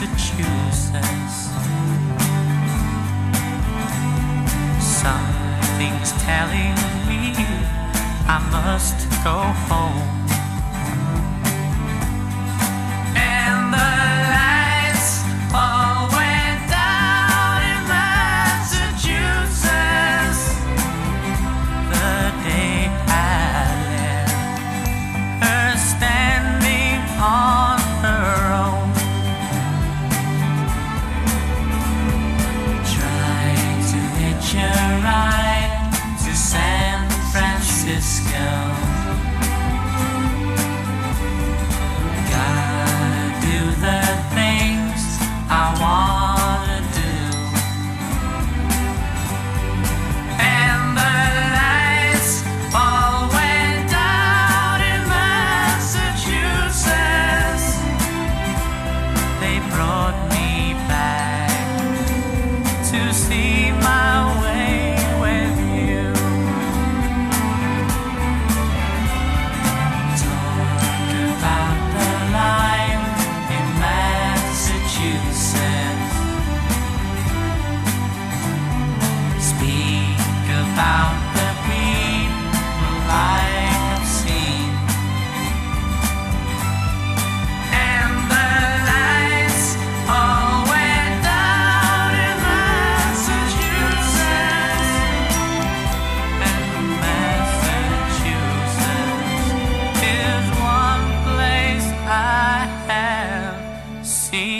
Massachusetts. Something's telling me I must go home. to San Francisco. Gotta do the things I wanna do. And the lights all went out in Massachusetts. They brought me back to see my. see